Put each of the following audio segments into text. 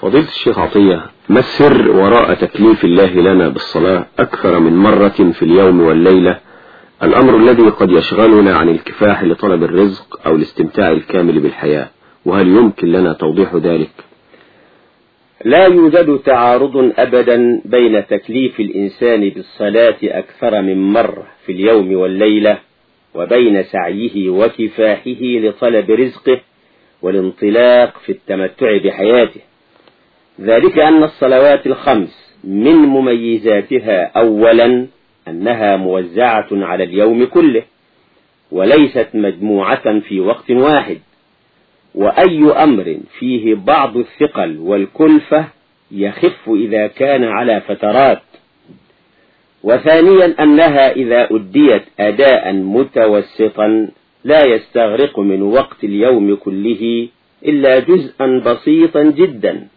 فضيلة الشيخ عطية ما السر وراء تكليف الله لنا بالصلاة أكثر من مرة في اليوم والليلة؟ الأمر الذي قد يشغلنا عن الكفاح لطلب الرزق أو الاستمتاع الكامل بالحياة وهل يمكن لنا توضيح ذلك؟ لا يوجد تعارض أبدا بين تكليف الإنسان بالصلاة أكثر من مرة في اليوم والليلة وبين سعيه وكفاحه لطلب رزقه والانطلاق في التمتع بحياته. ذلك أن الصلوات الخمس من مميزاتها أولا أنها موزعة على اليوم كله وليست مجموعة في وقت واحد وأي أمر فيه بعض الثقل والكلفة يخف إذا كان على فترات. وثانيا أنها إذا أديت أداء متوسطا لا يستغرق من وقت اليوم كله إلا جزءا بسيطا جدا.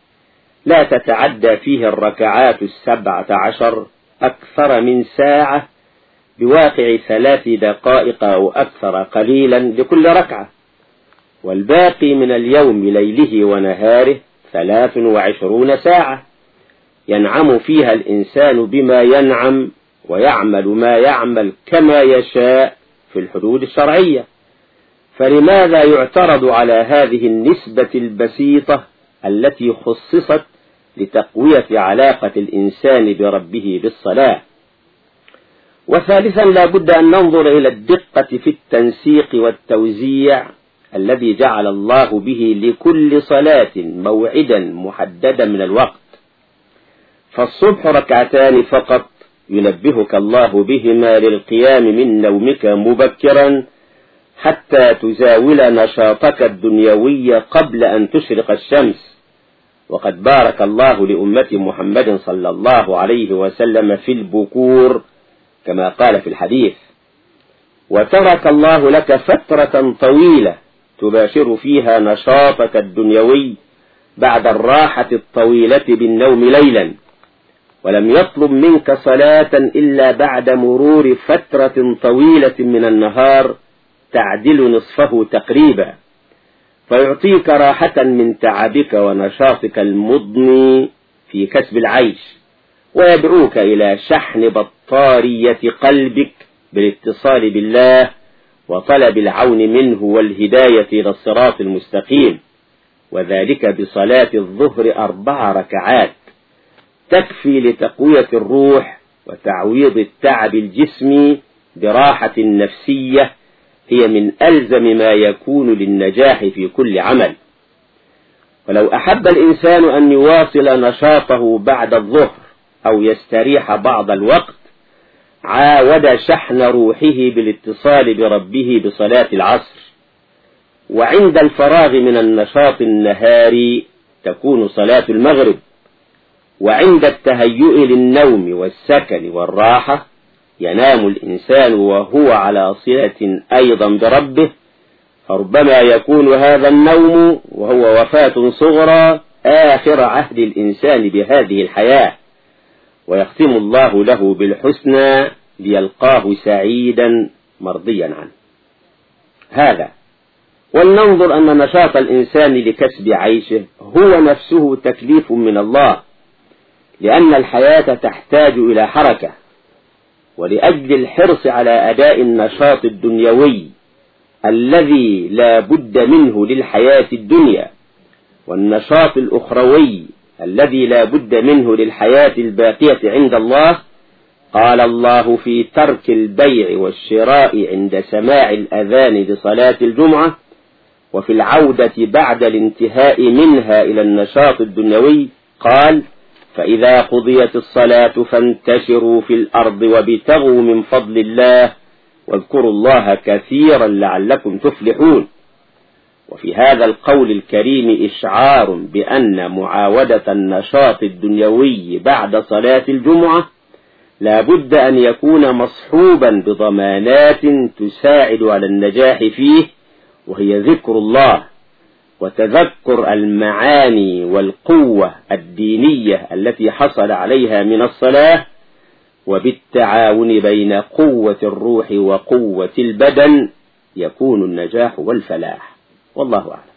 لا تتعدى فيه الركعات السبعة عشر أكثر من ساعة بواقع ثلاث دقائق أو أكثر قليلا لكل ركعة. والباقي من اليوم ليله ونهاره ثلاث وعشرون ساعة. ينعم فيها الإنسان بما ينعم ويعمل ما يعمل كما يشاء في الحدود الشرعية. فلماذا يعترض على هذه النسبة البسيطة التي خصصت لتقوية علاقة الإنسان بربه بالصلاة. وثالثا لا بد أن ننظر إلى الدقة في التنسيق والتوزيع الذي جعل الله به لكل صلاة موعدا محددا من الوقت. فالصبح ركعتان فقط ينبهك الله بهما للقيام من نومك مبكرا حتى تزاول نشاطك الدنيوي قبل أن تشرق الشمس. وقد بارك الله لأمة محمد صلى الله عليه وسلم في البكور كما قال في الحديث وترك الله لك فترة طويلة تباشر فيها نشاطك الدنيوي بعد الراحة الطويلة بالنوم ليلا ولم يطلب منك صلاة إلا بعد مرور فترة طويلة من النهار تعدل نصفه تقريبا فيعطيك راحة من تعبك ونشاطك المضني في كسب العيش ويدعوك إلى شحن بطارية قلبك بالاتصال بالله وطلب العون منه والهداية إلى الصراط المستقيم وذلك بصلاة الظهر أربع ركعات تكفي لتقوية الروح وتعويض التعب الجسمي براحة نفسية هي من ألزم ما يكون للنجاح في كل عمل. ولو أحب الإنسان أن يواصل نشاطه بعد الظهر أو يستريح بعض الوقت عاود شحن روحه بالاتصال بربه بصلاة العصر. وعند الفراغ من النشاط النهاري تكون صلاة المغرب. وعند التهيؤ للنوم والسكن والراحة ينام الإنسان وهو على صلة أيضا بربه فربما يكون هذا النوم وهو وفاة صغرى آخر عهد الإنسان بهذه الحياة. ويختم الله له بالحسنى ليلقاه سعيدا مرضيا عنه. هذا. ولننظر أن نشاط الإنسان لكسب عيشه هو نفسه تكليف من الله لأن الحياة تحتاج إلى حركة. ولأجل الحرص على أداء النشاط الدنيوي الذي لا بد منه للحياة الدنيا والنشاط الأخروي الذي لا بد منه للحياة الباقية عند الله قال الله في ترك البيع والشراء عند سماع الأذان بصلاة الجمعة وفي العودة بعد الانتهاء منها إلى النشاط الدنيوي قال فإذا قضيت الصلاة فانتشروا في الأرض وابتغوا من فضل الله واذكروا الله كثيرا لعلكم تفلحون. وفي هذا القول الكريم إشعار بأن معاودة النشاط الدنيوي بعد صلاة الجمعة لا بد أن يكون مصحوبا بضمانات تساعد على النجاح فيه وهي ذكر الله وتذكر المعاني والقوة الدينية التي حصل عليها من الصلاة وبالتعاون بين قوة الروح وقوة البدن يكون النجاح والفلاح. والله أعلم.